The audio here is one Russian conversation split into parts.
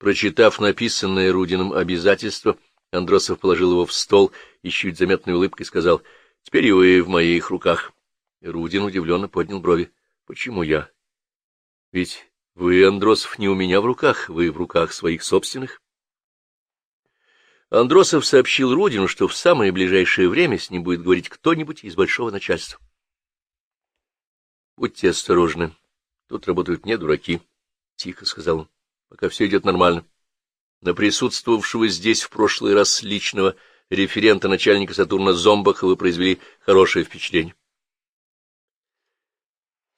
Прочитав написанное Рудином обязательство, Андросов положил его в стол и чуть заметной улыбкой сказал, — Теперь и вы в моих руках. Рудин удивленно поднял брови. — Почему я? — Ведь вы, Андросов, не у меня в руках, вы в руках своих собственных. Андросов сообщил Рудину, что в самое ближайшее время с ним будет говорить кто-нибудь из большого начальства. — Будьте осторожны, тут работают не дураки, — тихо сказал он пока все идет нормально. На присутствовавшего здесь в прошлый раз личного референта начальника Сатурна Зомбаха вы произвели хорошее впечатление.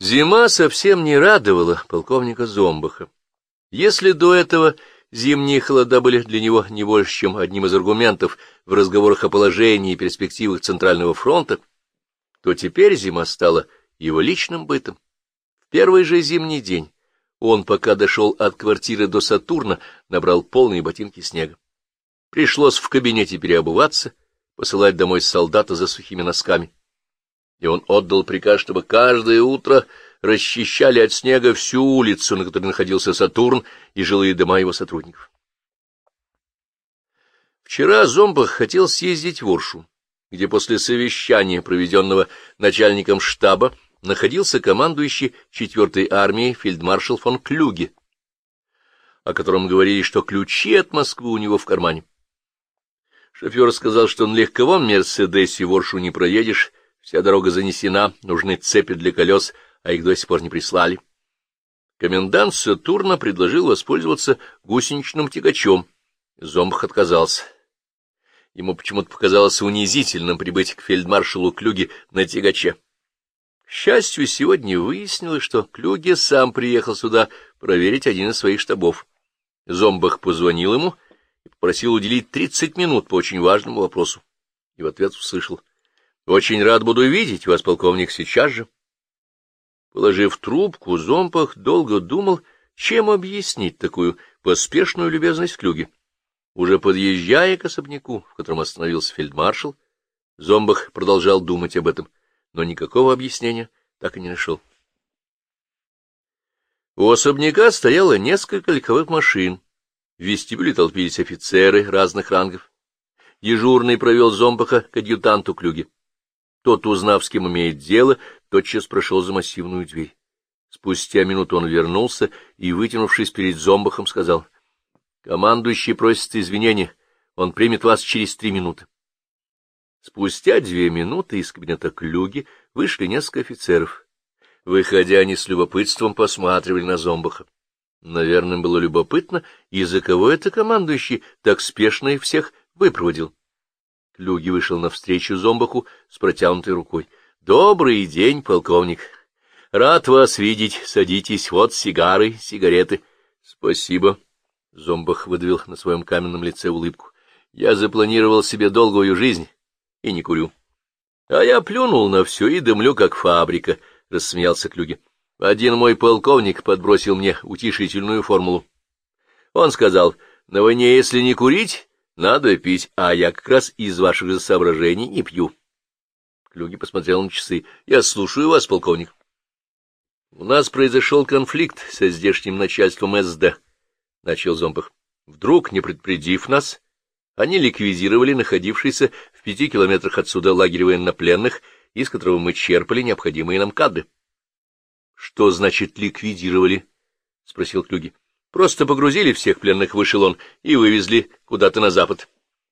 Зима совсем не радовала полковника Зомбаха. Если до этого зимние холода были для него не больше, чем одним из аргументов в разговорах о положении и перспективах Центрального фронта, то теперь зима стала его личным бытом. В первый же зимний день он, пока дошел от квартиры до Сатурна, набрал полные ботинки снега. Пришлось в кабинете переобуваться, посылать домой солдата за сухими носками. И он отдал приказ, чтобы каждое утро расчищали от снега всю улицу, на которой находился Сатурн и жилые дома его сотрудников. Вчера Зомбах хотел съездить в Оршу, где после совещания, проведенного начальником штаба, находился командующий 4-й армией фельдмаршал фон Клюге, о котором говорили, что ключи от Москвы у него в кармане. Шофер сказал, что на легковом «Мерседесе» в Оршу не проедешь, вся дорога занесена, нужны цепи для колес, а их до сих пор не прислали. Комендант Сатурна предложил воспользоваться гусеничным тягачом. Зомбах отказался. Ему почему-то показалось унизительным прибыть к фельдмаршалу Клюге на тягаче счастью, сегодня выяснилось, что Клюге сам приехал сюда проверить один из своих штабов. Зомбах позвонил ему и попросил уделить тридцать минут по очень важному вопросу. И в ответ услышал. — Очень рад буду видеть вас, полковник, сейчас же. Положив трубку, Зомбах долго думал, чем объяснить такую поспешную любезность Клюге. Уже подъезжая к особняку, в котором остановился фельдмаршал, Зомбах продолжал думать об этом — но никакого объяснения так и не нашел. У особняка стояло несколько легковых машин. В вестибюле толпились офицеры разных рангов. Дежурный провел зомбаха к адъютанту Клюге. Тот, узнав, с кем имеет дело, тотчас прошел за массивную дверь. Спустя минуту он вернулся и, вытянувшись перед зомбахом, сказал, — Командующий просит извинения, он примет вас через три минуты. Спустя две минуты из кабинета Клюги вышли несколько офицеров. Выходя, они с любопытством посматривали на Зомбаха. Наверное, было любопытно, из-за кого это командующий так спешно их всех выпроводил. Клюги вышел навстречу Зомбаху с протянутой рукой. — Добрый день, полковник. Рад вас видеть. Садитесь. Вот сигары, сигареты. — Спасибо. Зомбах выдавил на своем каменном лице улыбку. — Я запланировал себе долгую жизнь и не курю. — А я плюнул на все и дымлю, как фабрика, — рассмеялся Клюге. Один мой полковник подбросил мне утешительную формулу. Он сказал, на войне, если не курить, надо пить, а я как раз из ваших же соображений не пью. Клюги посмотрел на часы. — Я слушаю вас, полковник. — У нас произошел конфликт со здешним начальством СД, — начал Зомбах. Вдруг, не предупредив нас, они ликвидировали находившийся в пяти километрах отсюда лагерь военнопленных, из которого мы черпали необходимые нам кадры. — Что значит ликвидировали? — спросил Клюги. — Просто погрузили всех пленных в эшелон и вывезли куда-то на запад. —